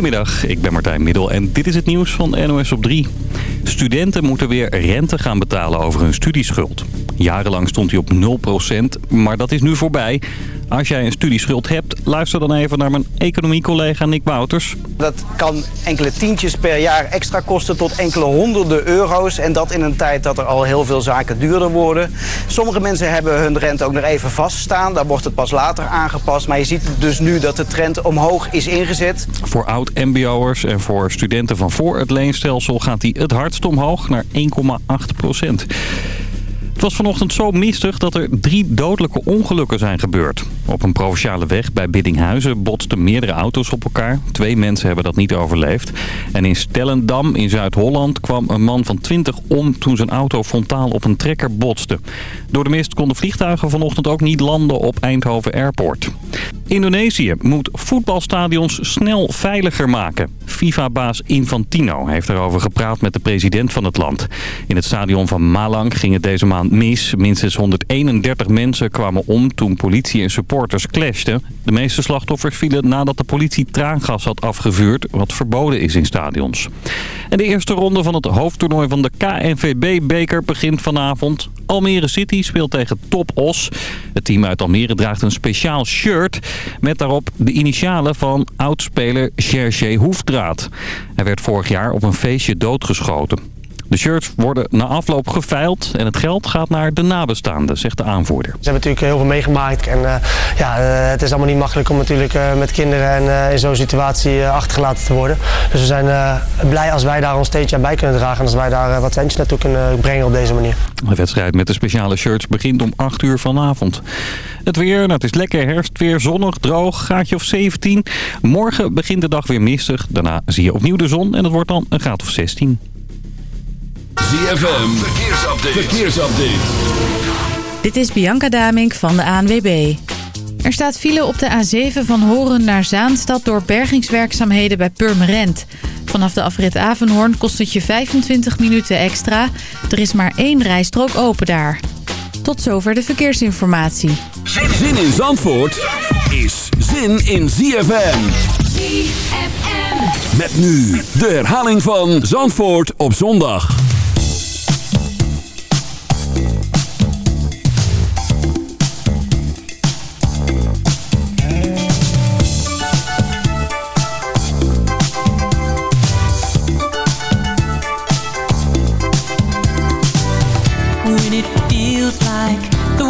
Goedemiddag, ik ben Martijn Middel en dit is het nieuws van NOS op 3. Studenten moeten weer rente gaan betalen over hun studieschuld. Jarenlang stond hij op 0%, maar dat is nu voorbij. Als jij een studieschuld hebt, luister dan even naar mijn economiecollega Nick Wouters. Dat kan enkele tientjes per jaar extra kosten tot enkele honderden euro's. En dat in een tijd dat er al heel veel zaken duurder worden. Sommige mensen hebben hun rente ook nog even vaststaan. Daar wordt het pas later aangepast. Maar je ziet dus nu dat de trend omhoog is ingezet. Voor oud-mbo'ers en voor studenten van voor het leenstelsel gaat hij het hardst omhoog naar 1,8 procent. Het was vanochtend zo mistig dat er drie dodelijke ongelukken zijn gebeurd. Op een provinciale weg bij Biddinghuizen botsten meerdere auto's op elkaar. Twee mensen hebben dat niet overleefd. En in Stellendam in Zuid-Holland kwam een man van 20 om toen zijn auto frontaal op een trekker botste. Door de mist konden vliegtuigen vanochtend ook niet landen op Eindhoven Airport. Indonesië moet voetbalstadions snel veiliger maken. FIFA-baas Infantino heeft erover gepraat met de president van het land. In het stadion van Malang ging het deze maand mis. Minstens 131 mensen kwamen om toen politie en supporters clashten. De meeste slachtoffers vielen nadat de politie traangas had afgevuurd... wat verboden is in stadions. En de eerste ronde van het hoofdtoernooi van de KNVB-beker begint vanavond. Almere City speelt tegen Top Os. Het team uit Almere draagt een speciaal shirt... met daarop de initialen van oudspeler Sergej Hoefdraad. Hij werd vorig jaar op een feestje doodgeschoten. De shirts worden na afloop geveild en het geld gaat naar de nabestaanden, zegt de aanvoerder. Ze hebben natuurlijk heel veel meegemaakt en uh, ja, uh, het is allemaal niet makkelijk om natuurlijk uh, met kinderen en in zo'n situatie achtergelaten te worden. Dus we zijn blij als wij daar ons steentje aan bij kunnen dragen en als wij daar wat centjes naartoe kunnen brengen op deze manier. De wedstrijd met de speciale shirts begint om 8 uur vanavond. Het weer, nou, het is lekker herfstweer, zonnig, droog, gaatje of 17. Morgen begint de dag weer mistig, daarna zie je opnieuw de zon en het wordt dan een graad of 16. ZFM, verkeersupdate. verkeersupdate. Dit is Bianca Damink van de ANWB. Er staat file op de A7 van Horen naar Zaanstad door bergingswerkzaamheden bij Purmerend. Vanaf de afrit Avenhoorn kost het je 25 minuten extra. Er is maar één rijstrook open daar. Tot zover de verkeersinformatie. Zin in Zandvoort is zin in ZFM. ZFM. Met nu de herhaling van Zandvoort op zondag.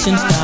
Since.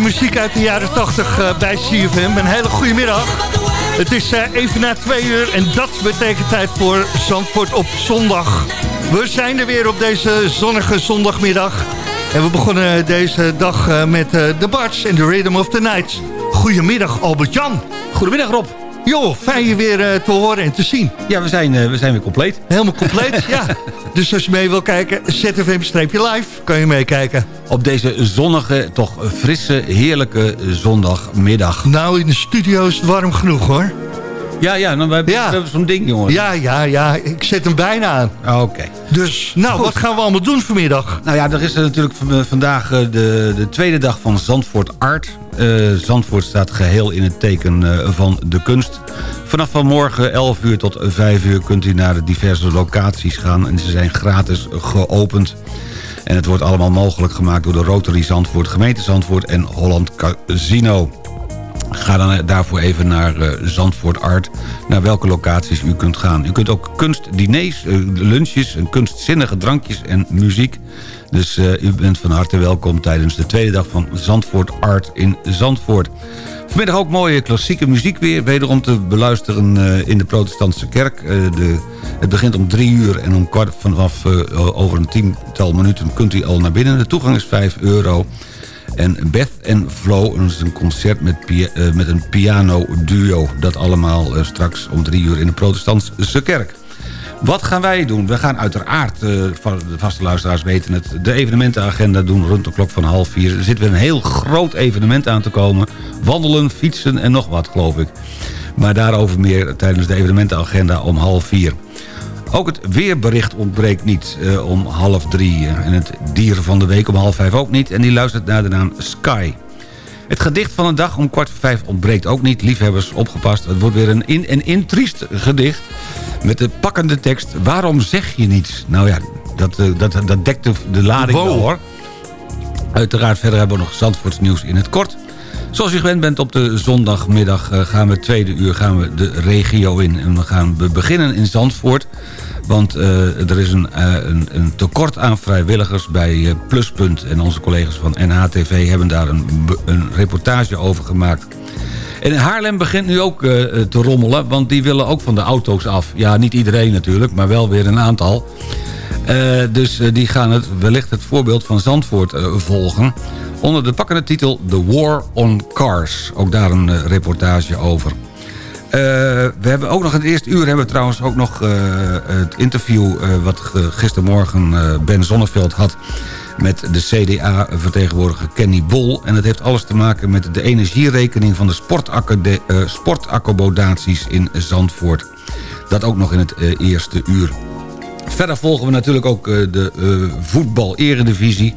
Muziek uit de jaren 80 eh, bij CFM. Een hele goede middag. Het is eh, even na twee uur en dat betekent tijd voor Zandvoort op zondag. We zijn er weer op deze zonnige zondagmiddag. En we begonnen deze dag eh, met de Barts en The Rhythm of the Night. Goedemiddag Albert-Jan. Goedemiddag Rob. Joh, fijn je weer eh, te horen en te zien. Ja, we zijn, eh, we zijn weer compleet. Helemaal compleet, ja. Dus als je mee wil kijken, ZFM-live, kan je meekijken. Op deze zonnige, toch frisse, heerlijke zondagmiddag. Nou, in de studio is het warm genoeg hoor. Ja, ja, nou, we hebben, Ja. we hebben zo'n ding, jongen. Ja, ja, ja, ik zet hem bijna aan. Ah, Oké. Dus, nou, wat gaan we allemaal doen vanmiddag? Nou ja, er is natuurlijk v- vandaag eh, de, de tweede dag van Zandvoort Art. Eh, Zandvoort staat geheel in het teken eh, van de kunst. Vanaf vanmorgen 11 uur tot 5 uur kunt u naar de diverse locaties gaan. En ze zijn gratis geopend. En het wordt allemaal mogelijk gemaakt door de Rotary Zandvoort, gemeente Zandvoort en Holland Casino. Ga dan eh, daarvoor even naar Zandvoort Art, naar welke locaties u kunt gaan. U kunt ook kunstdiners, lunches, kunstzinnige drankjes en muziek. Dus eh, u bent van harte welkom tijdens de tweede dag van Zandvoort Art in Zandvoort. Vanmiddag ook mooie klassieke muziek weer. Wederom te beluisteren eh, in de protestantse kerk. Eh, de, het begint om drie uur en om kwart vanaf over een tiental minuten kunt u al naar binnen. De toegang is 5 euro. En Beth en Flo, een concert met, met een piano duo. Dat allemaal straks om drie uur in de protestantse kerk. Wat gaan wij doen? We gaan uiteraard, van de vaste luisteraars weten het... de evenementenagenda doen rond de klok van half vier. Er zit weer een heel groot evenement aan te komen. Wandelen, fietsen en nog wat, geloof ik. Maar daarover meer tijdens de evenementenagenda om half vier. Ook het weerbericht ontbreekt niet eh, om half drie. En het dier van de week om half vijf ook niet. En die luistert naar de naam Sky. Het gedicht van de dag om kwart voor vijf ontbreekt ook niet. Liefhebbers, opgepast. Het wordt weer een in- en intriest gedicht. Met de pakkende tekst. Waarom zeg je niets? Nou ja, dat, eh, dat, dat dekt de, de lading Wow. wel hoor. Uiteraard verder hebben we nog Zandvoorts nieuws in het kort. Zoals u gewend bent op de zondagmiddag eh, gaan we tweede uur gaan we de regio in. En we gaan be- beginnen in Zandvoort. Want eh, er is een, een, een tekort aan vrijwilligers bij Pluspunt. En onze collega's van NHTV hebben daar een, een reportage over gemaakt. En Haarlem begint nu ook eh, te rommelen, want die willen ook van de auto's af. Ja, niet iedereen natuurlijk, maar wel weer een aantal. Eh, dus eh, die gaan het, wellicht het voorbeeld van Zandvoort eh, volgen. Onder de pakkende titel The War on Cars. Ook daar een eh, reportage over. Eh, we hebben ook nog in het eerste uur hebben we trouwens ook nog eh, het interview... eh, wat ge- gistermorgen eh, Ben Zonneveld had met de CDA-vertegenwoordiger Kenny Bol. En het heeft alles te maken met de energierekening van de eh, sportaccommodaties in Zandvoort. Dat ook nog in het eh, eerste uur. Verder volgen we natuurlijk ook eh, de voetbal-eredivisie.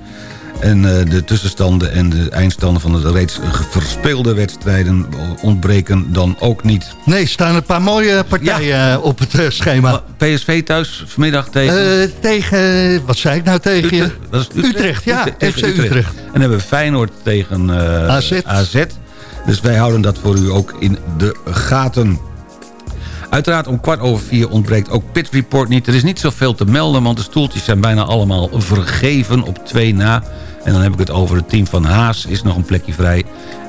En eh, de tussenstanden en de eindstanden van de reeds verspeelde wedstrijden ontbreken dan ook niet. Nee, staan een paar mooie partijen eh, op het eh, schema. PSV thuis vanmiddag tegen... Tegen, wat zei ik nou tegen je? Utrecht, dat is Utrecht. Utrecht, ja, FC Utrecht. En dan hebben we Feyenoord tegen AZ. AZ. Dus wij houden dat voor u ook in de gaten. Uiteraard om kwart over vier ontbreekt ook Pit Report niet. Er is niet zoveel te melden, want de stoeltjes zijn bijna allemaal vergeven op twee na. En dan heb ik het over het team van Haas, is nog een plekje vrij.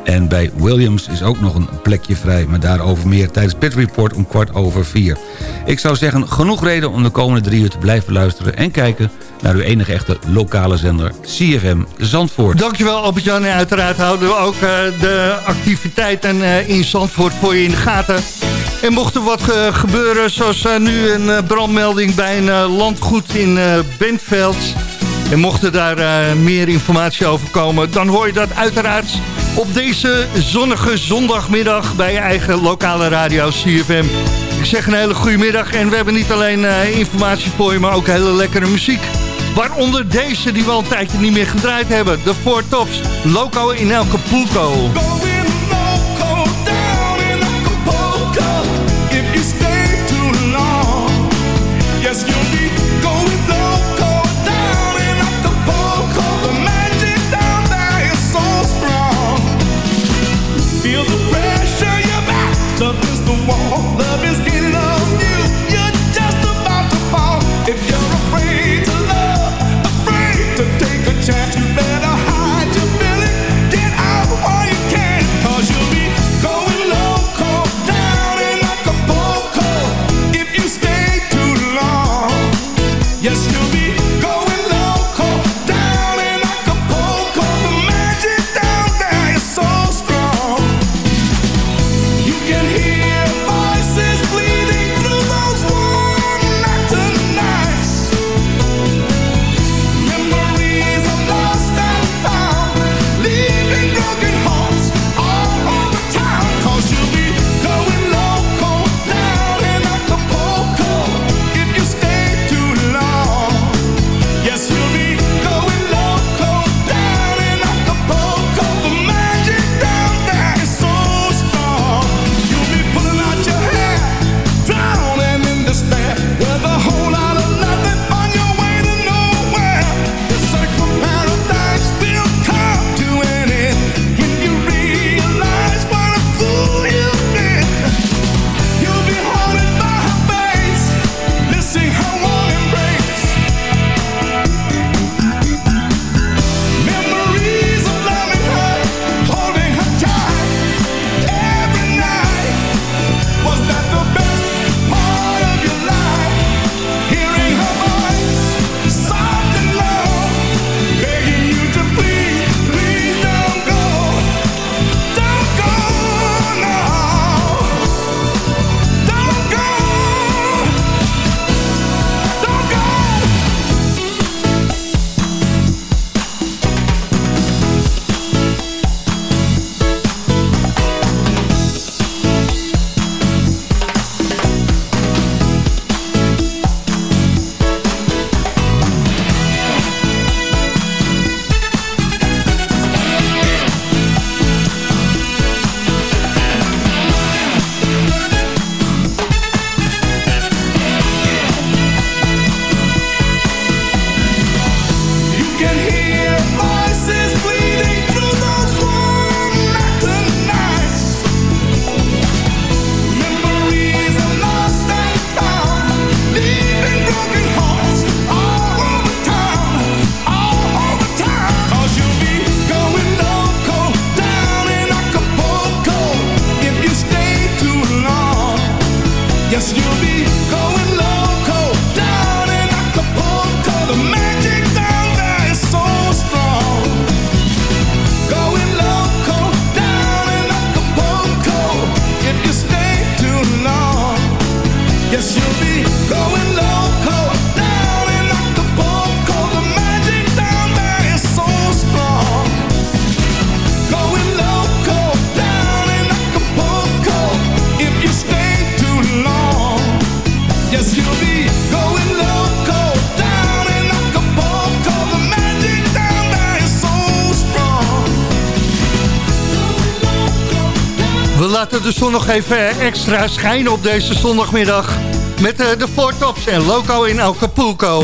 En bij Williams is ook nog een plekje vrij. Maar daarover meer tijdens Pit Report om kwart over vier. Ik zou zeggen, genoeg reden om de komende drie uur te blijven luisteren... en kijken naar uw enige echte lokale zender CFM Zandvoort. Dankjewel Albert-Jan. En uiteraard houden we ook eh, de activiteiten eh, in Zandvoort voor je in de gaten. En mocht er wat eh, gebeuren, zoals nu een brandmelding bij een landgoed in Bentveld... En mocht er daar eh, meer informatie over komen... dan hoor je dat uiteraard op deze zonnige zondagmiddag... bij je eigen lokale radio CFM. Ik zeg een hele goede middag en we hebben niet alleen eh, informatie voor je... maar ook hele lekkere muziek. Waaronder deze die we al een tijdje niet meer gedraaid hebben. De Four Tops, Loco in Elke Poelko. Yes, you love is given. de zon nog even extra schijn op deze zondagmiddag. Met eh, de Four Tops en Loco in Acapulco.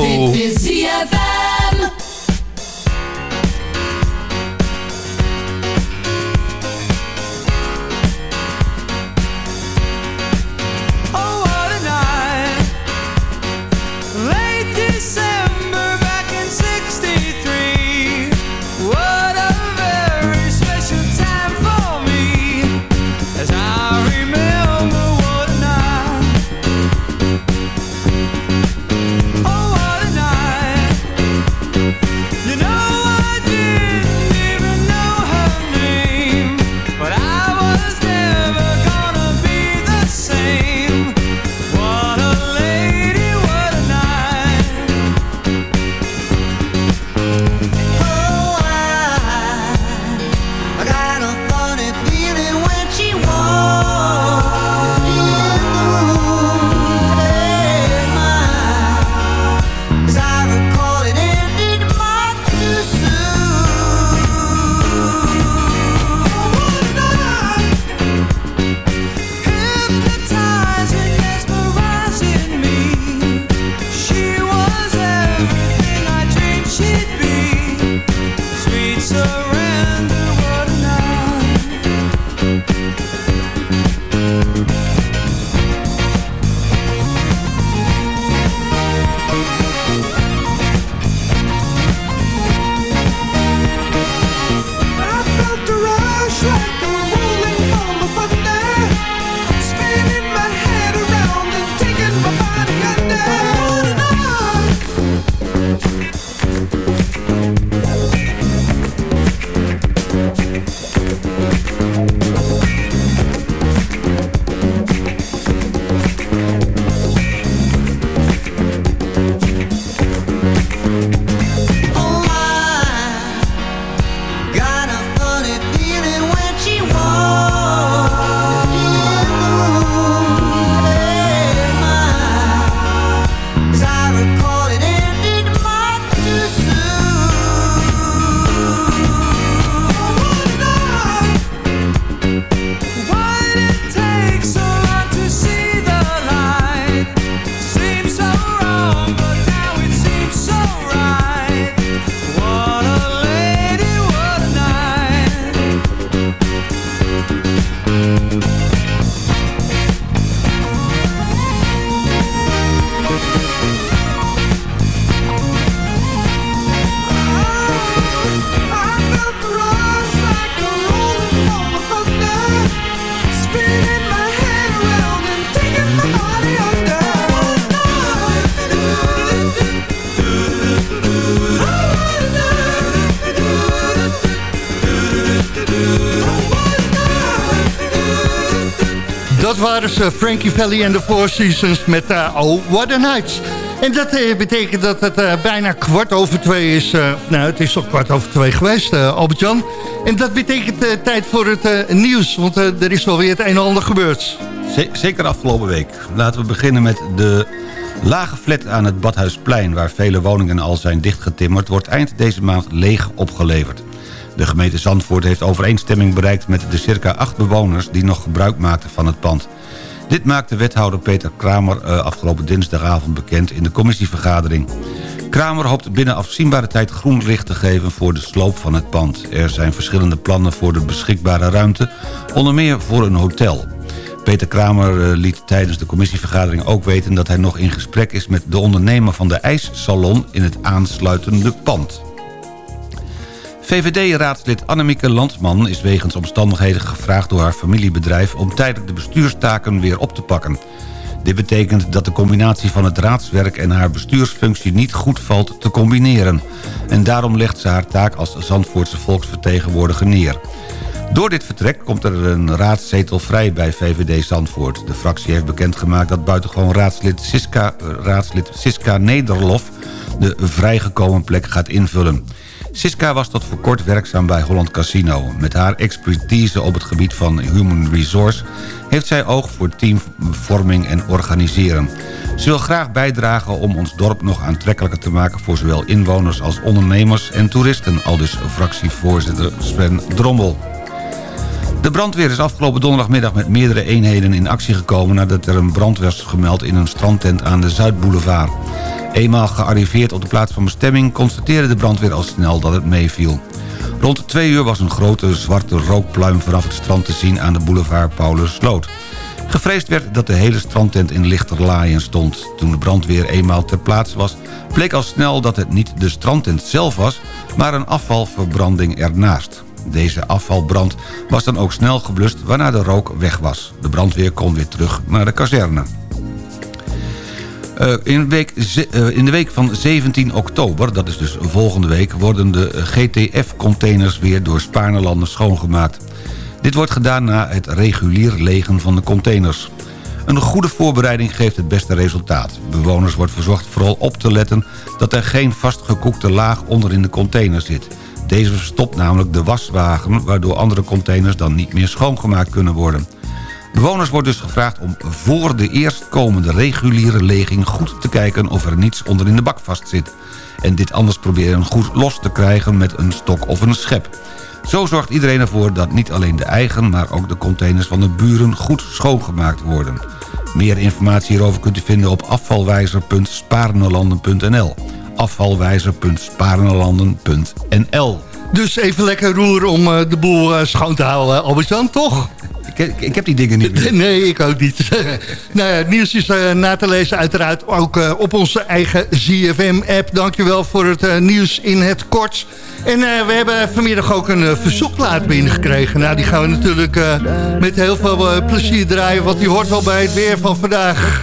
Ze, Frankie Valley en de Four Seasons met uh, Oh, What a Night. En dat uh, betekent dat het bijna kwart over twee is. nou, het is toch kwart over twee geweest, Albert-Jan. En dat betekent tijd voor het nieuws, want er is wel weer het een en ander gebeurd. Zeker afgelopen week. Laten we beginnen met de lage flat aan het Badhuisplein... waar vele woningen al zijn dichtgetimmerd... wordt eind deze maand leeg opgeleverd. De gemeente Zandvoort heeft overeenstemming bereikt met de circa acht bewoners... die nog gebruik maakten van het pand. Dit maakte wethouder Peter Kramer uh, afgelopen dinsdagavond bekend in de commissievergadering. Kramer hoopt binnen afzienbare tijd groen licht te geven voor de sloop van het pand. Er zijn verschillende plannen voor de beschikbare ruimte, onder meer voor een hotel. Peter Kramer uh, liet tijdens de commissievergadering ook weten dat hij nog in gesprek is met de ondernemer van de ijssalon in het aansluitende pand. VVD-raadslid Annemieke Landsman is wegens omstandigheden gevraagd door haar familiebedrijf om tijdelijk de bestuurstaken weer op te pakken. Dit betekent dat de combinatie van het raadswerk en haar bestuursfunctie niet goed valt te combineren. En daarom legt ze haar taak als Zandvoortse volksvertegenwoordiger neer. Door dit vertrek komt er een raadszetel vrij bij VVD Zandvoort. De fractie heeft bekendgemaakt dat buitengewoon raadslid Siska, raadslid Siska Nederlof de vrijgekomen plek gaat invullen. Siska was tot voor kort werkzaam bij Holland Casino. Met haar expertise op het gebied van human resource... heeft zij oog voor teamvorming en organiseren. Ze wil graag bijdragen om ons dorp nog aantrekkelijker te maken... voor zowel inwoners als ondernemers en toeristen... aldus fractievoorzitter Sven Drommel. De brandweer is afgelopen donderdagmiddag met meerdere eenheden in actie gekomen... nadat er een brand was gemeld in een strandtent aan de Zuidboulevard. Eenmaal gearriveerd op de plaats van bestemming... constateerde de brandweer al snel dat het meeviel. Rond twee uur was een grote zwarte rookpluim vanaf het strand te zien... aan de boulevard Paulus Sloot. Gevreesd werd dat de hele strandtent in lichterlaaien stond. Toen de brandweer eenmaal ter plaatse was... bleek al snel dat het niet de strandtent zelf was... maar een afvalverbranding ernaast. Deze afvalbrand was dan ook snel geblust waarna de rook weg was. De brandweer kon weer terug naar de kazerne. Uh, in, week, uh, in, de week van 17 oktober, dat is dus volgende week... worden de GTF-containers weer door Spaarnelanden schoongemaakt. Dit wordt gedaan na het regulier legen van de containers. Een goede voorbereiding geeft het beste resultaat. Bewoners wordt verzocht vooral op te letten... dat er geen vastgekoekte laag onder in de container zit. Deze verstopt namelijk de waswagen... waardoor andere containers dan niet meer schoongemaakt kunnen worden. Bewoners wordt dus gevraagd om voor de eerstkomende reguliere leging goed te kijken of er niets onder in de bak vastzit. En dit anders proberen goed los te krijgen met een stok of een schep. Zo zorgt iedereen ervoor dat niet alleen de eigen, maar ook de containers van de buren goed schoongemaakt worden. Meer informatie hierover kunt u vinden op afvalwijzer.sparenlanden.nl afvalwijzer.sparenlanden.nl Dus even lekker roeren om uh, de boel uh, schoon te houden, Albert-Jan, toch? Ik, ik, heb die dingen niet meer. Nee, ik ook niet. nou ja, het nieuws is uh, na te lezen uiteraard ook uh, op onze eigen ZFM-app. Dankjewel voor het uh, nieuws in het kort. En we hebben vanmiddag ook een verzoekplaat binnengekregen. Nou, die gaan we natuurlijk met heel veel plezier draaien. Want die hoort wel bij het weer van vandaag.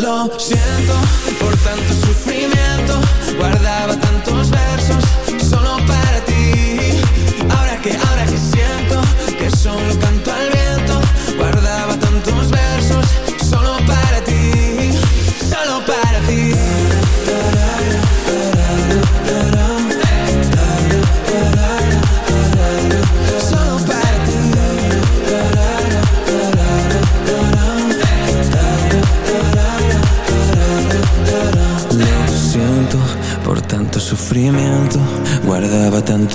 Lo siento por tanto sufrimiento. Guardaba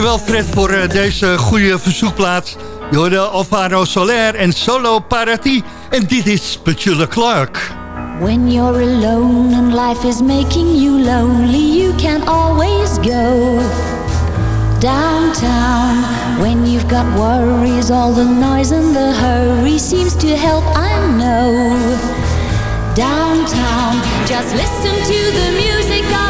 Dankjewel Fred voor eh, deze goede verzoekplaats. Je hoorde Alvaro Soler en Solo Parati. En dit is Petula Clark. When you're alone and life is making you lonely, you can always go downtown. When you've got worries, all the noise and the hurry seems to help, I know. Downtown, just listen to the music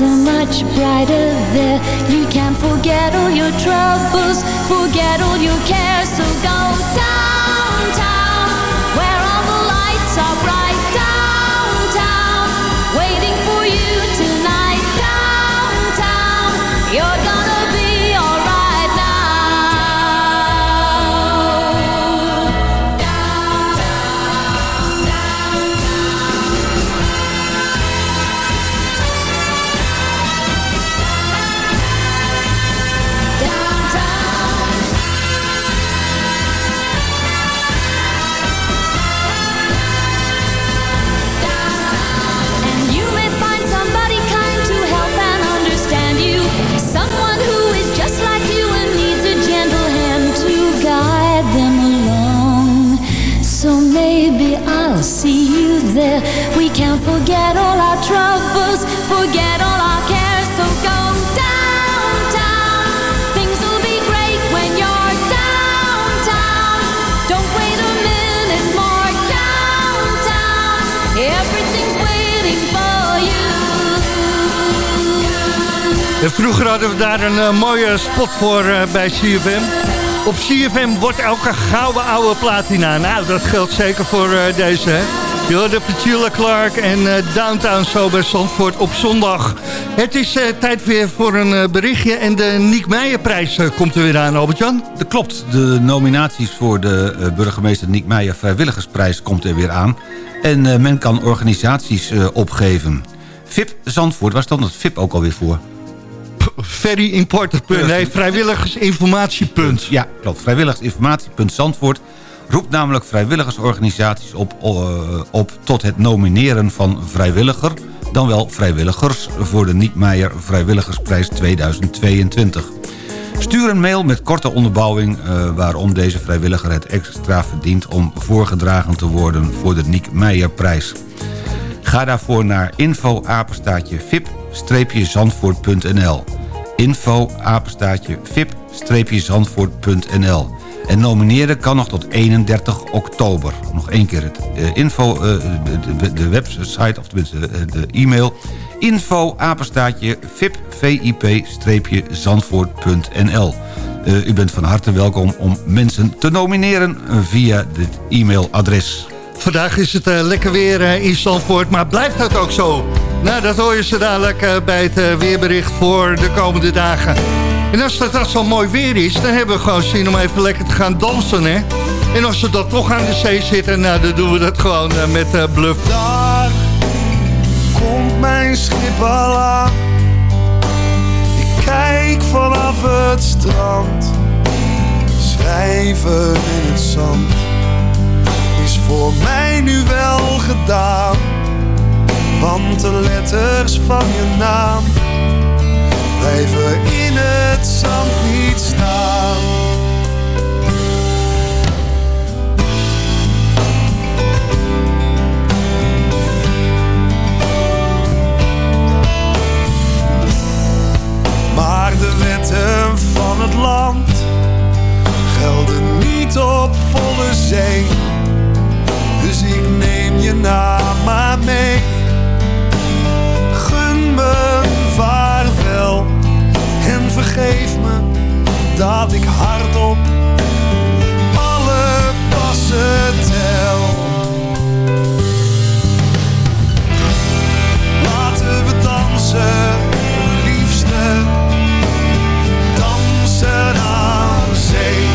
Are much brighter there. You can't forget all your troubles, forget all your cares. So go downtown, where all the lights are bright. Downtown, waiting for you tonight. Downtown, you're forget all our cares. So go downtown. Things will be great when you're downtown. Don't wait a minute more. Downtown. Everything's waiting for you. Vroeger hadden we daar een eh, mooie spot voor eh, bij CFM. Op CFM wordt elke gouden oude platina. Nou, dat geldt zeker voor eh, deze, hè. Je hoorde Petula Clark en eh, Downtown Sober Zandvoort op zondag. Het is eh, tijd weer voor een eh, berichtje en de Niek Meijerprijs komt er weer aan, Albert-Jan. Dat klopt. De nominaties voor de burgemeester Niek Meijer Vrijwilligersprijs komt er weer aan. En men kan organisaties opgeven. VIP Zandvoort, waar stond het VIP ook alweer voor? Very important punt. Nee, vrijwilligersinformatiepunt. Ja, klopt. Vrijwilligersinformatiepunt Zandvoort roept namelijk vrijwilligersorganisaties op, eh, op tot het nomineren van vrijwilliger... dan wel vrijwilligers voor de Niet-Meijer Vrijwilligersprijs 2022. Stuur een mail met korte onderbouwing eh, waarom deze vrijwilliger het extra verdient... om voorgedragen te worden voor de Niek Meijerprijs. Ga daarvoor naar info apenstaatje vip-zandvoort.nl info apenstaatje vip-zandvoort.nl en nomineren kan nog tot 31 oktober. Nog één keer het eh, info, eh, de, website, of tenminste de, de e-mail. Info apenstaatje vip-zandvoort.nl Eh, U bent van harte welkom om mensen te nomineren via dit e-mailadres. Vandaag is het eh, lekker weer eh, in Zandvoort, maar blijft dat ook zo? Nou, dat hoor je ze dadelijk eh, bij het eh, weerbericht voor de komende dagen. En als dat zo mooi weer is, dan hebben we gewoon zin om even lekker te gaan dansen, hè? En als we dan toch aan de zee zitten, nou, dan doen we dat gewoon eh, met eh, bluff. Daar komt mijn schip al aan. Ik kijk vanaf het strand. Schrijven in het zand is voor mij nu wel gedaan. Want de letters van je naam blijven in het zand niet staan. Maar de wetten van het land gelden niet op volle zee. Dus ik neem je naam maar mee. Gun me vergeef me dat ik hardop alle passen tel. Laten we dansen, liefste. Dansen aan zee.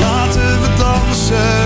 Laten we dansen,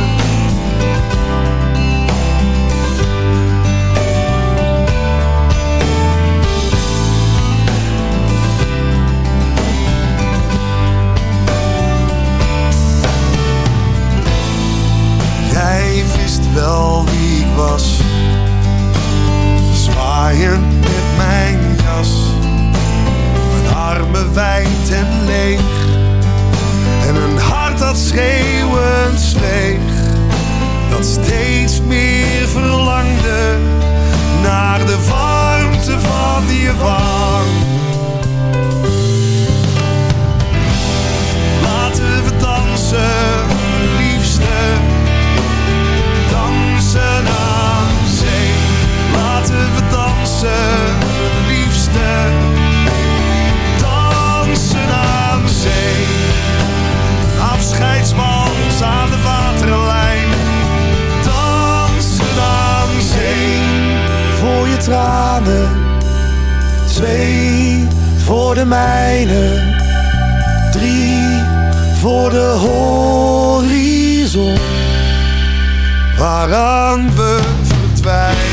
Wel wie ik was, zwaaiend met mijn jas, mijn armen wijd en leeg. En een hart dat schreeuwend zweeg, dat steeds meer verlangde naar de warmte van je wang. Liefste, dansen aan zee afscheidswals aan de waterlijn. Dansen aan zee voor je tranen. Twee voor de mijne. Drie voor de horizon. Waaraan we verdwijnen.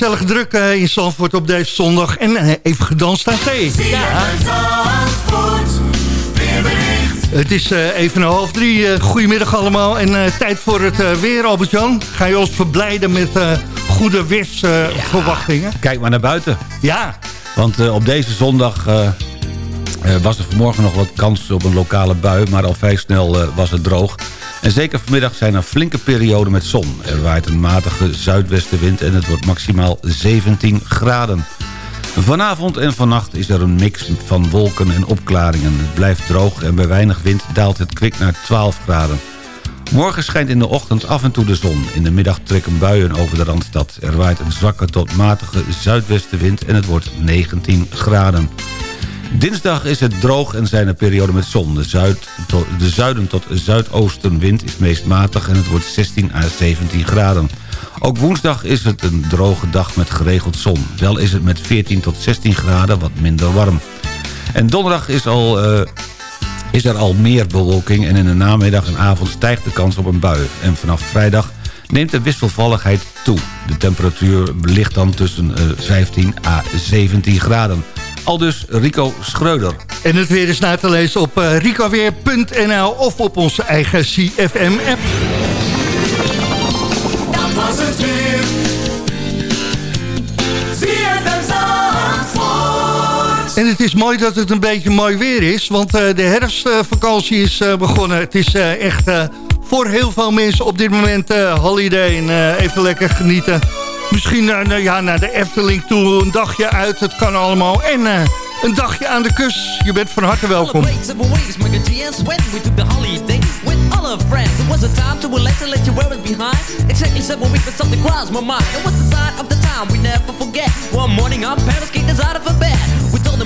Gezellig druk eh, in Zandvoort op deze zondag. En eh, even gedanst aan thee. Ja. Het is eh, even een half drie. Eh, goedemiddag allemaal. En eh, tijd voor het weer, Albert-Jan. Ga je ons verblijden met eh, goede weersverwachtingen? Kijk maar naar buiten. Ja. Want eh, op deze zondag eh, eh, was er vanmorgen nog wat kans op een lokale bui... maar al vrij snel eh, was het droog. Zeker vanmiddag zijn er flinke perioden met zon. Er waait een matige zuidwestenwind en het wordt maximaal 17 graden. Vanavond en vannacht is er een mix van wolken en opklaringen. Het blijft droog en bij weinig wind daalt het kwik naar 12 graden. Morgen schijnt in de ochtend af en toe de zon. In de middag trekken buien over de Randstad. Er waait een zwakke tot matige zuidwestenwind en het wordt 19 graden. Dinsdag is het droog en zijn er perioden met zon. De, zuid to- de zuiden tot zuidoostenwind is meest matig en het wordt 16 à 17 graden. Ook woensdag is het een droge dag met geregeld zon. Wel is het met 14 tot 16 graden wat minder warm. En donderdag is, al, eh, is er al meer bewolking... en in de namiddag en avond stijgt de kans op een bui. En vanaf vrijdag neemt de wisselvalligheid toe. De temperatuur ligt dan tussen eh, 15 à 17 graden. Al dus Rico Schreuder. En het weer is na te lezen op eh, ricoweer.nl of op onze eigen CFM-app. Dat was het weer. En het is mooi dat het een beetje mooi weer is, want eh, de herfstvakantie is eh, begonnen. Het is eh, echt eh, voor heel veel mensen op dit moment eh, holiday en eh, even lekker genieten. Misschien naar, nou ja, naar de Efteling toe, een dagje uit, het kan allemaal. En eh, een dagje aan de kust, je bent van harte welkom. And the of the time we never forget. One morning, parents kicked us out of bed.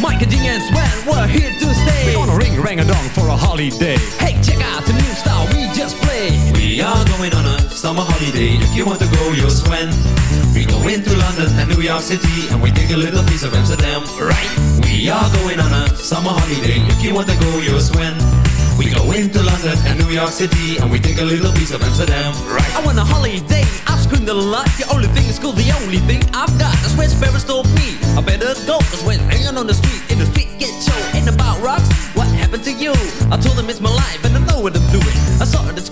Mike and G and Sven, we're here to stay. We're gonna ring rang a dong for a holiday Hey, check out the new style we just played. We are going on a summer holiday. If you want to go, you'll swim. We go into London and New York City and we take a little piece of Amsterdam, right? We are going on a summer holiday. If you want to go, you'll swim. We go into London and New York City and we take a little piece of Amsterdam, right? I want a holiday, I've screamed a lot The only thing is cool, the only thing I've got. That's where Sparrows told me I better go. Cause when hanging on the street In the street get show Ain't about rocks. What happened to you? I told them it's my life And I know what I'm doing. I saw it school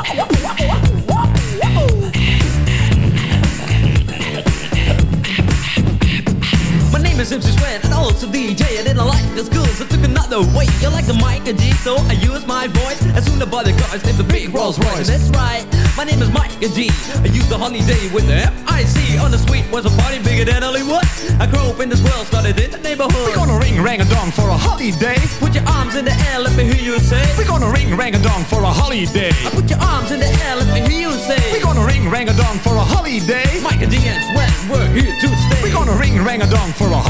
Wow, wow, wow, wow. Is MC Swen and also DJ I didn't like the school so took another way. You like the mic and G so I use my voice. As soon as I buy the cars named the big Rolls Royce. That's right, my name is Mike and G. I used the holiday with the M-I-C On the suite was a party bigger than Hollywood. I grew up in this world, started in the neighborhood. We're gonna ring rang a dong for a holiday. Put your arms in the air, let me hear you say. We're gonna ring rang a dong for a holiday. I put your arms in the air, let me hear you say. We're gonna ring rang a dong for a holiday. Mike and G and Swen, we're here to stay. We're gonna ring rang a dong for a holiday.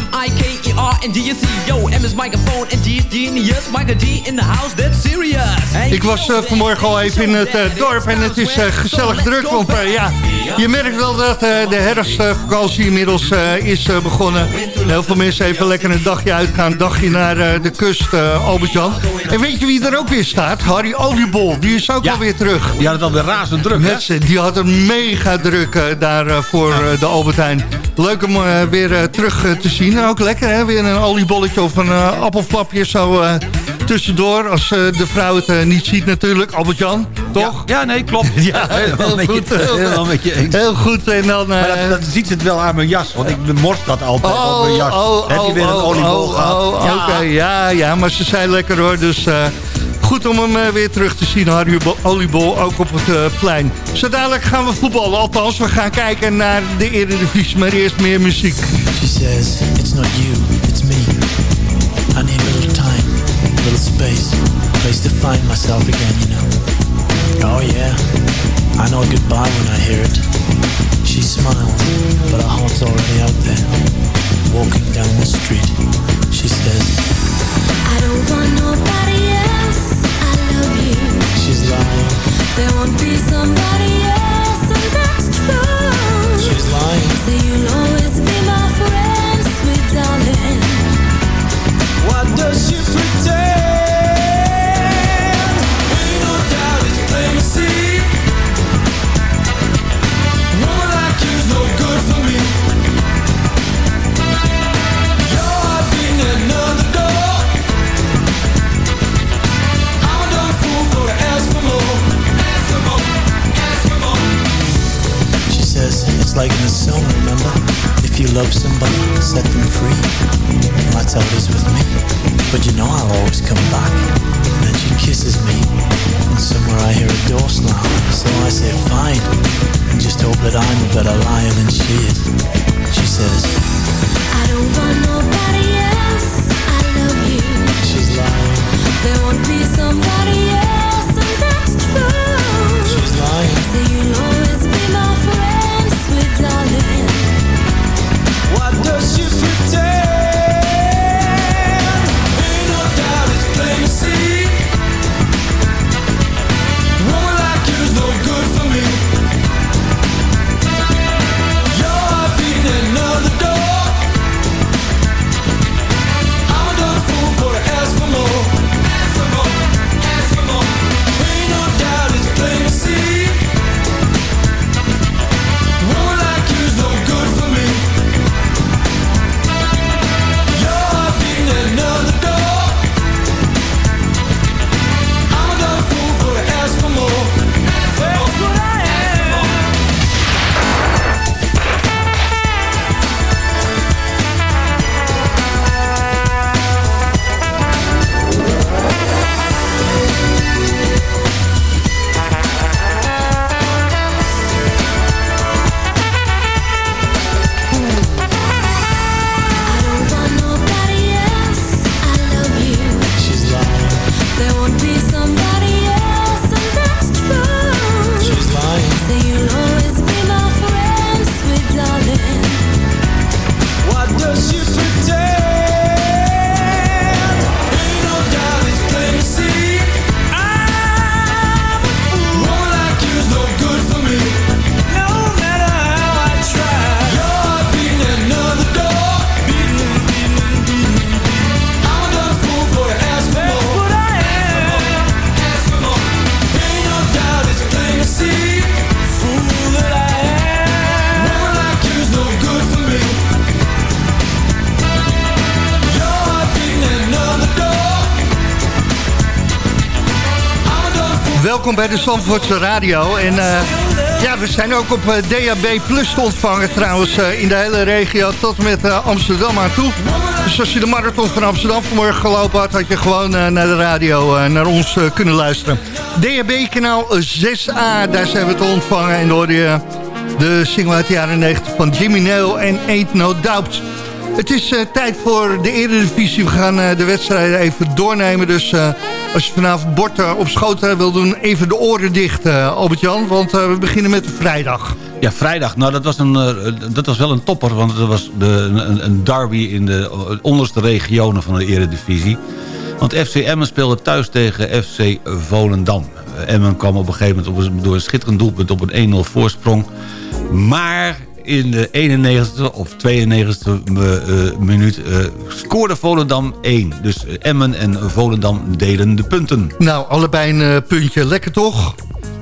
M I K E R and D U C. Yo, M is microphone and G is genius. Michael G in the house. That's serious. Ik was eh, vanmorgen al even in het eh, dorp en het is eh, gezellig druk. Want ja, je merkt wel dat eh, de herfstvakantie inmiddels eh, is begonnen. En heel veel mensen even lekker een dagje uitgaan. Een dagje naar eh, de kust, eh Albert-Jan. En weet je wie er ook weer staat? Harry Oliebol. Die is ook alweer terug. Die had het alweer razend druk, hè? Mensen, die had het mega druk daar voor de Albertijn. Leuk om weer terug te zien. Ook lekker, hè? Weer een oliebolletje of een appelflapje zo eh, tussendoor. Als eh, de vrouw het niet ziet natuurlijk. Albert-Jan, toch? Ja, nee, klopt. Ja, heel met je- goed. helemaal met je eens. Heel goed. En dan... Maar dat, dat ziet ze het wel aan mijn jas, want ik morst dat altijd op mijn jas. Heb je weer een oh, oliebol oh, gehad? oh, Ja. Oké, ja, ja, maar ze zijn lekker hoor. Dus goed om hem weer terug te zien, Harry Bo- Oliebol, ook op het plein. Zo dadelijk gaan we voetballen. Althans, we gaan kijken naar de Eredivisie, maar eerst meer muziek. She says, it's not you, it's me. I need a little time, a little space, a place to find myself again, you know. Oh yeah, I know goodbye when I hear it. She smiles, but her heart's already out there. Walking down the street, de Zandvoortse Radio. En eh, Ja, we zijn ook op eh, DAB Plus te ontvangen trouwens eh, in de hele regio tot met Amsterdam aan toe. Dus als je de marathon van Amsterdam vanmorgen gelopen had, had je gewoon naar de radio naar ons kunnen luisteren. DAB kanaal 6A, daar zijn we te ontvangen en hoorde je de single uit de jaren 90 van Jimmy Nail en Ain't No Doubt. Het is tijd voor de Eredivisie. We gaan de wedstrijden even doornemen. Dus als je vanavond bord eh, op schoot eh, wil doen, even de oren dicht, eh, Albert-Jan. Want we beginnen met vrijdag. Ja, vrijdag. Nou, dat was, een, dat was wel een topper. Want het was de, een, derby in de onderste regionen van de eredivisie. Want FC Emmen speelde thuis tegen FC Volendam. Emmen kwam op een gegeven moment op een, door een schitterend doelpunt op een 1-0 voorsprong. Maar in de 91ste of 92e uh, minuut eh, scoorde Volendam 1. Dus eh, Emmen en Volendam delen de punten. Nou, allebei een eh, puntje. Lekker toch?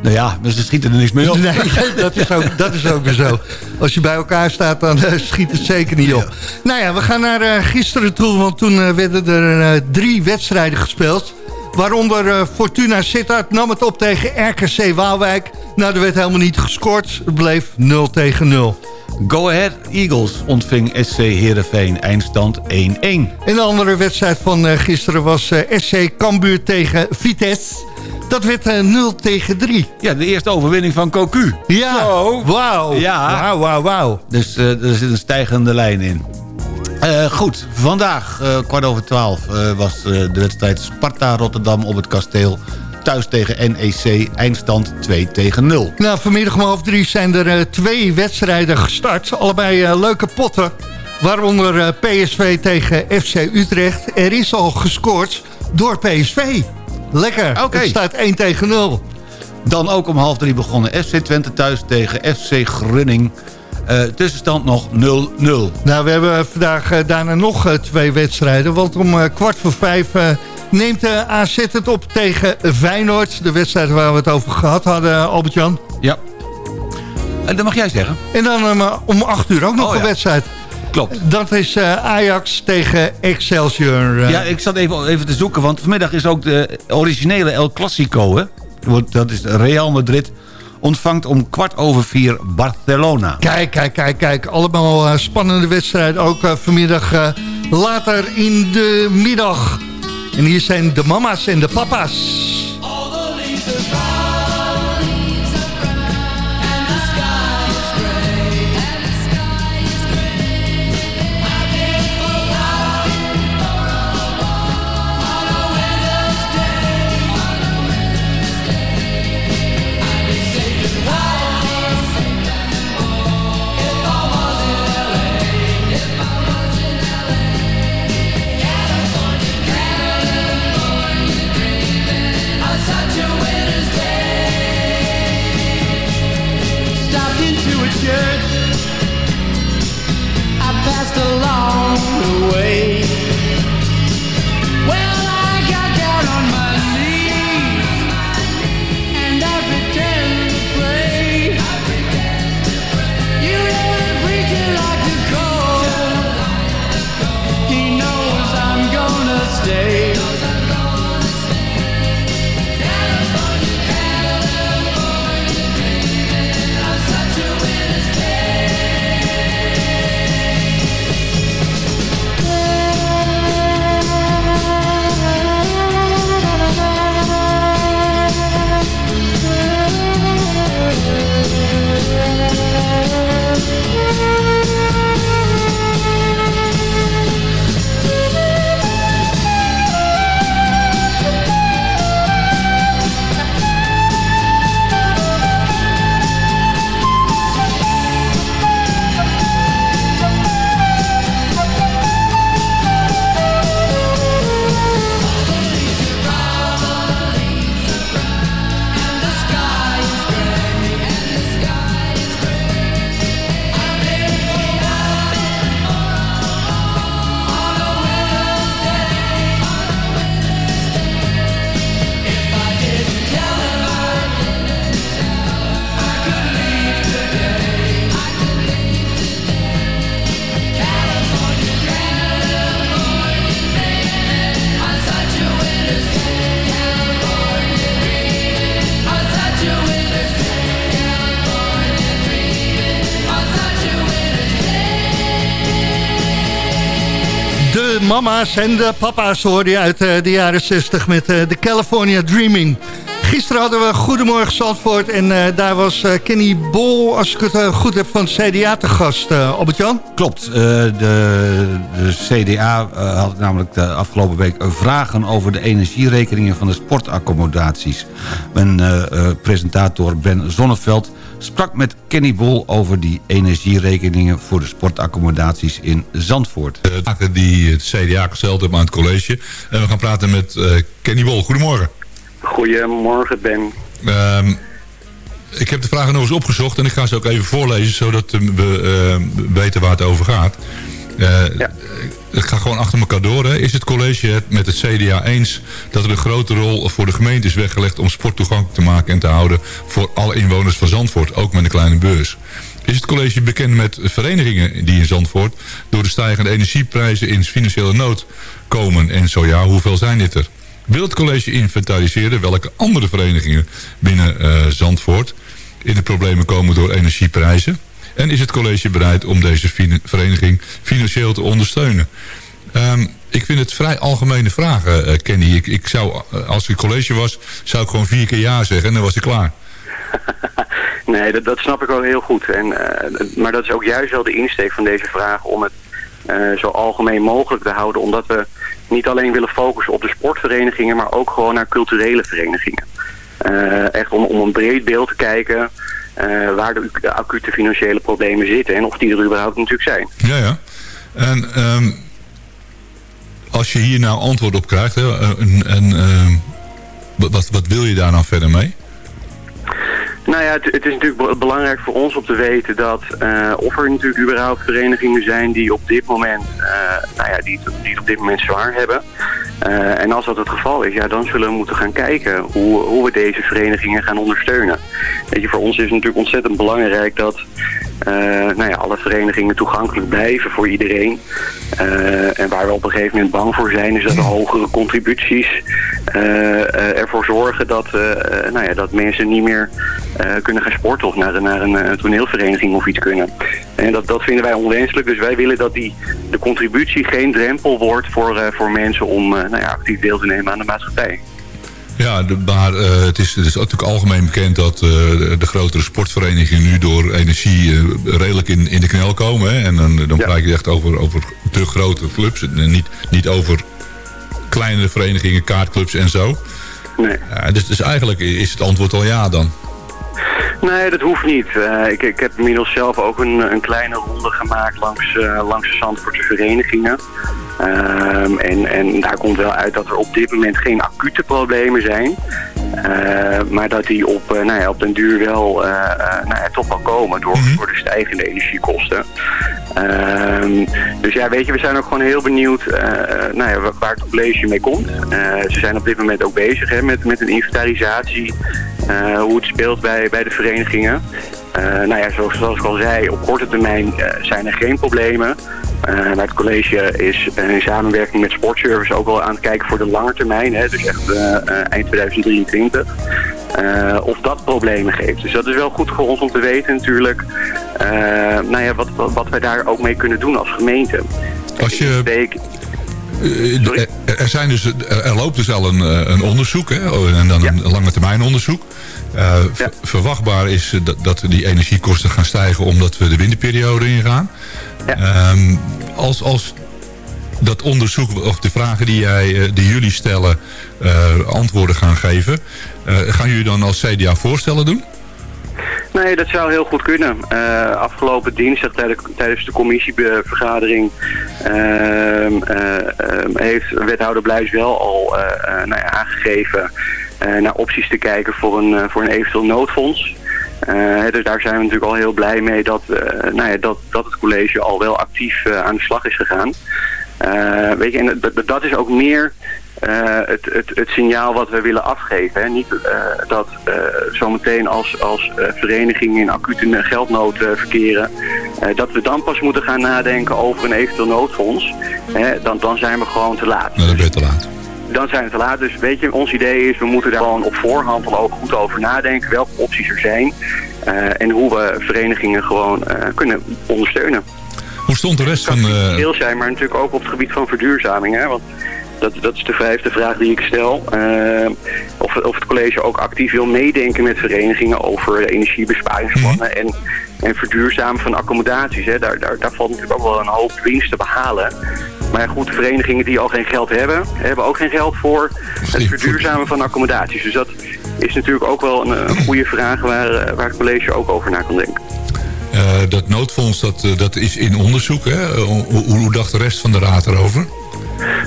Nou ja, dus ze schieten er niks mee op. Nee, dat is ook, dat is ook weer zo. Als je bij elkaar staat, dan eh, schiet het zeker niet op. Nou ja, we gaan naar eh, gisteren toe, want toen eh, werden er eh, drie wedstrijden gespeeld. Waaronder eh, Fortuna Sittard nam het op tegen RKC Waalwijk. Nou, er werd helemaal niet gescoord. Het bleef 0 tegen 0. Go Ahead Eagles ontving SC Heerenveen eindstand 1-1. En de andere wedstrijd van eh, gisteren was eh, SC Cambuur tegen Vitesse. Dat werd eh, 0 tegen 3. Ja, de eerste overwinning van Cocu. Ja, wauw. Ja. Wauw, wauw, wauw. Dus er zit een stijgende lijn in. Eh, goed, vandaag, eh, kwart over twaalf, eh, was de wedstrijd Sparta-Rotterdam op het kasteel. Thuis tegen NEC, eindstand 2 tegen 0. Nou, vanmiddag om half drie zijn er twee wedstrijden gestart. Allebei leuke potten. Waaronder PSV tegen FC Utrecht. Er is al gescoord door PSV. Lekker. Oké. Het staat 1 tegen 0. Dan ook om half drie begonnen FC Twente thuis tegen FC Grunning. Eh, tussenstand nog 0-0. Nou, we hebben vandaag eh, daarna nog eh, twee wedstrijden. Want om kwart voor vijf neemt de AZ het op tegen Feyenoord. De wedstrijd waar we het over gehad hadden, Albert-Jan. Ja. En dat mag jij zeggen. En dan om acht uur ook nog Oh, een ja. wedstrijd. Klopt. Dat is Ajax tegen Excelsior. Ja, ik zat even, even te zoeken, want vanmiddag is ook de originele El Clasico. Hè? Dat is Real Madrid ontvangt om kwart over vier Barcelona. Kijk, kijk, kijk, kijk. Allemaal eh, spannende wedstrijden. Ook eh, vanmiddag eh, later in de middag. En hier zijn de mama's en de papa's. Mama's en de papa's hoorde je uit eh, de jaren 60 met eh, de California Dreaming. Gisteren hadden we Goedemorgen Zandvoort en eh, daar was eh, Kenny Bol, als ik het eh, goed heb, van het CDA te gast. eh Albert-Jan? Klopt. eh, de, de CDA eh, had namelijk de afgelopen week vragen over de energierekeningen van de sportaccommodaties. Mijn eh, eh, presentator Ben Zonneveld sprak met Kenny Bol over die energierekeningen voor de sportaccommodaties in Zandvoort. De taken die het CDA gesteld hebben aan het college. En we gaan praten met eh, Kenny Bol. Goedemorgen. Goedemorgen, Ben. Ehm, ik heb de vragen nog eens opgezocht en ik ga ze ook even voorlezen... zodat eh, we eh, weten waar het over gaat. Eh, Ik ga gewoon achter elkaar door. Hè. Is het college het met het CDA eens dat er een grote rol voor de gemeente is weggelegd... om sport toegankelijk te maken en te houden voor alle inwoners van Zandvoort, ook met een kleine beurs? Is het college bekend met verenigingen die in Zandvoort... door de stijgende energieprijzen in financiële nood komen? En zo ja, hoeveel zijn dit er? Wil het college inventariseren welke andere verenigingen binnen eh, Zandvoort... in de problemen komen door energieprijzen? En is het college bereid om deze vereniging financieel te ondersteunen? Ehm, ik vind het vrij algemene vragen, eh, Kenny. Ik, ik zou, eh, als ik college was, zou ik gewoon vier keer ja zeggen en dan was ik klaar. Nee, dat, dat snap ik wel heel goed. En, maar dat is ook juist wel de insteek van deze vraag om het eh, zo algemeen mogelijk te houden. Omdat we niet alleen willen focussen op de sportverenigingen, maar ook gewoon naar culturele verenigingen. Eh, echt om, om een breed beeld te kijken eh, waar de, acute financiële problemen zitten en of die er überhaupt natuurlijk zijn. Ja, ja. En ehm, als je hier nou antwoord op krijgt, en, ehm, wat, wat wil je daar nou verder mee? Nou ja, het, het is natuurlijk be- belangrijk voor ons om te weten dat eh, of er natuurlijk überhaupt verenigingen zijn die op dit moment, eh, nou ja, die, die het op dit moment zwaar hebben. Eh, en als dat het geval is, ja, dan zullen we moeten gaan kijken hoe, hoe we deze verenigingen gaan ondersteunen. Weet je, voor ons is het natuurlijk ontzettend belangrijk dat nou ja, alle verenigingen toegankelijk blijven voor iedereen. En waar we op een gegeven moment bang voor zijn, is dat de hogere contributies ervoor zorgen dat, nou ja, dat mensen niet meer kunnen gaan sporten of naar, een- naar een eh, toneelvereniging of iets kunnen. En dat, dat vinden wij onwenselijk, dus wij willen dat die, de contributie geen drempel wordt voor, eh, voor mensen om eh, nou ja, actief deel te nemen aan de maatschappij. Ja, de, maar eh, het, is, het is natuurlijk algemeen bekend dat eh, de, de grotere sportverenigingen nu door energie eh, redelijk in, in de knel komen. Hè? En dan, dan praat je echt over, over te grote clubs. En niet, niet over kleinere verenigingen, kaartclubs en zo. Nee. Ja, dus, dus eigenlijk is het antwoord al ja dan. Nee, dat hoeft niet. Eh, ik, ik heb inmiddels zelf ook een, een kleine ronde gemaakt langs, eh, langs de Zandvoortse verenigingen. Ehm, en, en daar komt wel uit dat er op dit moment geen acute problemen zijn. Eh, maar dat die op, nou ja, op den duur wel nou ja, toch wel komen door, door de stijgende energiekosten. Ehm, dus ja, weet je, we zijn ook gewoon heel benieuwd eh, nou ja, wa- waar het college mee komt. Eh, ze zijn op dit moment ook bezig hè, met, met een inventarisatie, eh, hoe het speelt bij, bij de verenigingen. Eh, nou ja, zoals, zoals ik al zei, op korte termijn eh, zijn er geen problemen. Eh, maar het college is eh, in samenwerking met Sportservice ook wel aan het kijken voor de lange termijn. Hè, dus echt eh, eh, eind 2023. Eh, of dat problemen geeft. Dus dat is wel goed voor ons om te weten natuurlijk. eh, nou ja, wat, wat, wat wij daar ook mee kunnen doen als gemeente. Als je, Eh, er, er, zijn dus, er, loopt dus al een, een onderzoek, hè, oh, en dan een lange termijn onderzoek. Ver- Verwachtbaar is dat, dat die energiekosten gaan stijgen omdat we de winterperiode ingaan. Ehm, als, als dat onderzoek of de vragen die, jij, die jullie stellen antwoorden gaan geven, gaan jullie dan als CDA voorstellen doen? Nee, dat zou heel goed kunnen. Eh, afgelopen dinsdag tijdens, de commissievergadering ehm, eh, ehm, heeft wethouder Bluis wel al eh, eh, nou ja, aangegeven eh, naar opties te kijken voor een, eh, voor een eventueel noodfonds. Eh, dus daar zijn we natuurlijk al heel blij mee dat, eh, nou ja, dat, dat het college al wel actief eh, aan de slag is gegaan. Eh, weet je, en dat, is ook meer eh, het, het, het signaal wat we willen afgeven. Hè. Niet eh, dat eh, zometeen als, als eh, verenigingen in acute geldnood eh, verkeren, eh, dat we dan pas moeten gaan nadenken over een eventueel noodfonds. Hè, dan, dan zijn we gewoon te laat. Nou, dan ben je te laat. Dan zijn we te laat. Dus weet je, ons idee is, we moeten daar gewoon op voorhand al ook goed over nadenken welke opties er zijn. eh, en hoe we verenigingen gewoon eh, kunnen ondersteunen. Hoe stond de rest van... kan eh, financieel zijn, maar natuurlijk ook op het gebied van verduurzaming. Hè? Want dat, dat is de vijfde vraag die ik stel. Eh, of, of het college ook actief wil meedenken met verenigingen over energiebesparingsplannen en, en verduurzamen van accommodaties. Hè? Daar, daar, daar valt natuurlijk ook wel een hoop winst te behalen. Maar goed, verenigingen die al geen geld hebben, hebben ook geen geld voor het verduurzamen van accommodaties. Dus dat is natuurlijk ook wel een, een goede vraag waar, eh, waar het college ook over na kan denken. eh, dat noodfonds, dat, dat is in onderzoek. Hè? Hoe, hoe dacht de rest van de raad erover?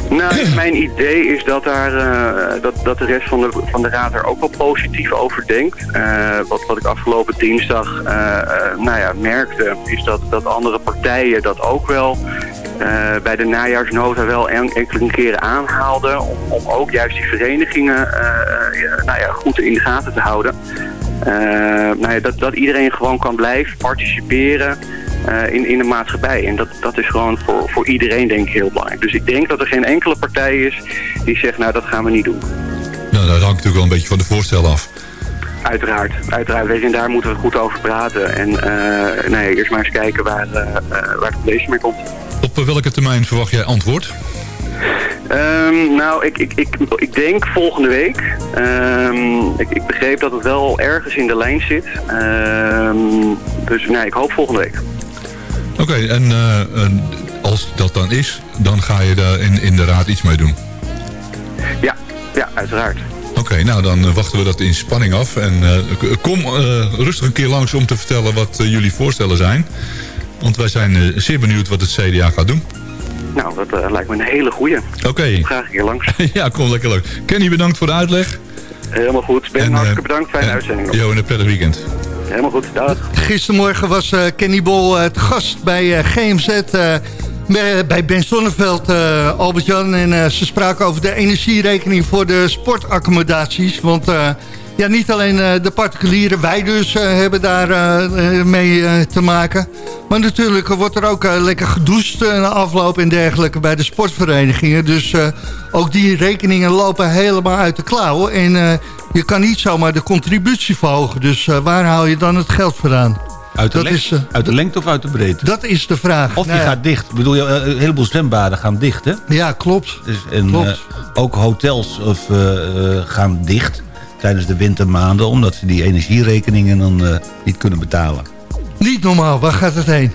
Nou, mijn idee is dat, daar, eh, dat, dat de rest van de, van de raad er ook wel positief over denkt. Eh, wat, wat ik afgelopen dinsdag eh, nou ja, merkte, is dat, dat andere partijen dat ook wel bij de najaarsnota wel en, enkele keren aanhaalden. Om, om ook juist die verenigingen nou ja, goed in de gaten te houden. Nou ja, dat, dat iedereen gewoon kan blijven participeren eh, in, in de maatschappij. En dat, dat is gewoon voor, voor iedereen denk ik heel belangrijk. Dus ik denk dat er geen enkele partij is die zegt, nou dat gaan we niet doen. Nou, dat hangt natuurlijk wel een beetje van de voorstel af. Uiteraard, uiteraard. Weet je, en daar moeten we goed over praten. En eh, ja, eerst maar eens kijken waar, eh, waar het college mee komt. Op welke termijn verwacht jij antwoord? Ehm, nou, ik, ik, ik, ik denk volgende week. Ehm, ik, ik begreep dat het wel ergens in de lijn zit. Ehm, dus nee, ik hoop volgende week. Oké, en eh, eh, als dat dan is, dan ga je daar in, in de raad iets mee doen. Ja, ja, uiteraard. Oké, nou dan eh, wachten we dat in spanning af. En eh, kom rustig een keer langs om te vertellen wat jullie voorstellen zijn. Want wij zijn zeer benieuwd wat het CDA gaat doen. Nou, dat lijkt me een hele goeie. Oké. Graag een keer langs. ja, kom lekker leuk. Kenny, bedankt voor de uitleg. Helemaal goed. Ben, En, hartstikke bedankt. Fijne en- uitzending. Jo, en een prettig weekend. Helemaal goed. Dag. Gistermorgen was eh, Kenny Bol het gast bij eh, GMZ... eh, bij- Ben Sonneveld, eh, Albert-Jan. En eh, ze spraken over de energierekening voor de sportaccommodaties. Want eh, ja, niet alleen eh, de particulieren, wij dus, eh, hebben daar eh, mee te maken. Maar natuurlijk wordt er ook lekker gedoucht na afloop en dergelijke bij de sportverenigingen. Dus ook die rekeningen lopen helemaal uit de klauwen. En je kan niet zomaar de contributie verhogen. Dus waar haal je dan het geld vandaan? Uit de, lengte, is, uit de lengte of uit de breedte? Dat is de vraag. Of je Nou ja. gaat dicht. Ik bedoel, je, een heleboel zwembaden gaan dicht, hè? Ja, klopt. Dus, en Klopt. ook hotels of, gaan dicht tijdens de wintermaanden... omdat ze die energierekeningen dan eh, niet kunnen betalen. Niet normaal, waar gaat het heen?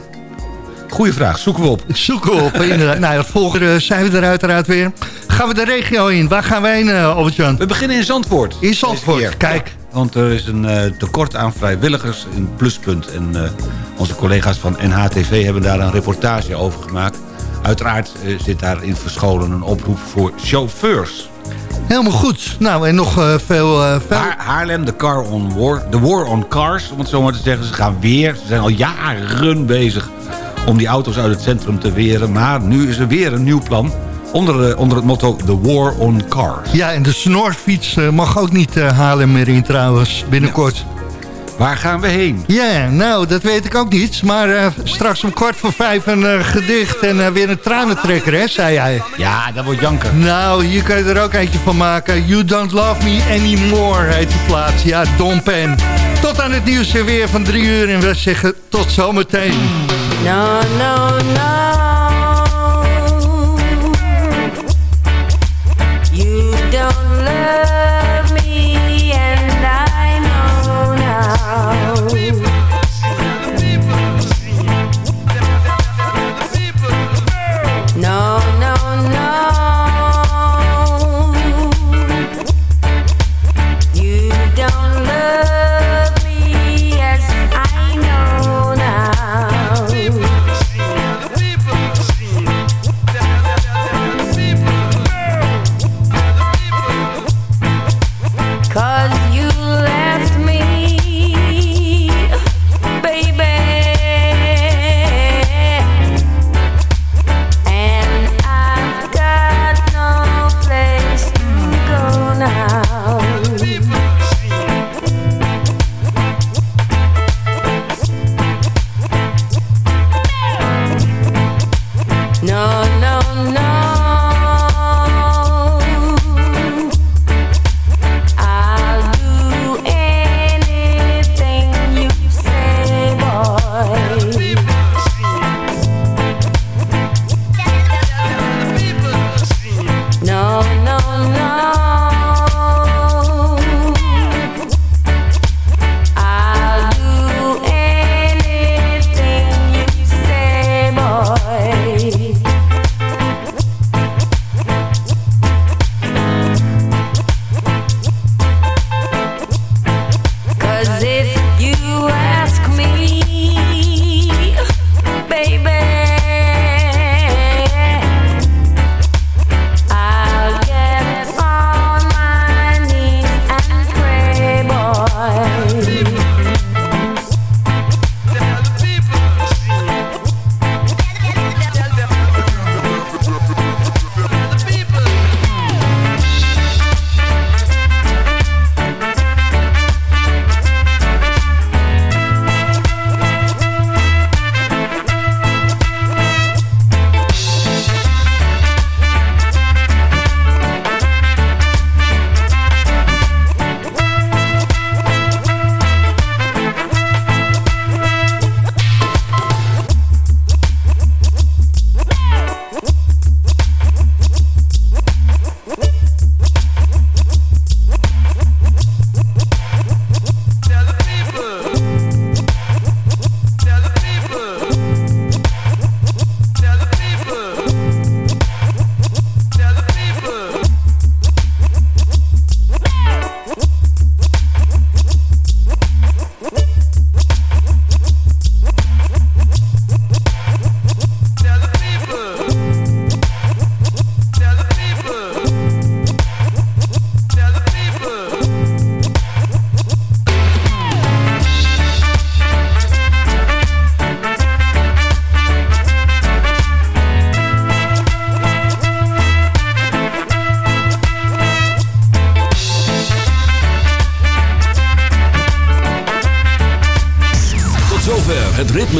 Goeie vraag, zoeken we op. Zoeken we op, inderdaad. Nou, het volgende zijn we er uiteraard weer. Gaan we de regio in? Waar gaan wij heen, uh, Albert-Jan? We beginnen in Zandvoort. In Zandvoort, kijk. Want er is een eh, tekort aan vrijwilligers in Pluspunt. En eh, onze collega's van NHTV hebben daar een reportage over gemaakt. Uiteraard eh, zit daarin verscholen een oproep voor chauffeurs. Helemaal goed. Nou, en nog eh, veel... eh, veel... Haar- Haarlem, de car on war, the war on cars, om het zo maar te zeggen. Ze gaan weer, ze zijn al jaren bezig om die auto's uit het centrum te weren. Maar nu is er weer een nieuw plan onder, eh, onder het motto The War on Cars. Ja, en de snorfiets mag ook niet Haarlem meer in trouwens, binnenkort. Waar gaan we heen? Ja, nou, dat weet ik ook niet. Maar uh, straks om kwart voor vijf een uh, gedicht en uh, weer een tranentrekker, hè, zei hij. Ja, dat wordt janken. Nou, hier kan je er ook eentje van maken. You Don't Love Me Anymore heet die plaats. Ja, Don Pen. Tot aan het nieuws weer van drie uur en we zeggen tot zometeen. No, no, no.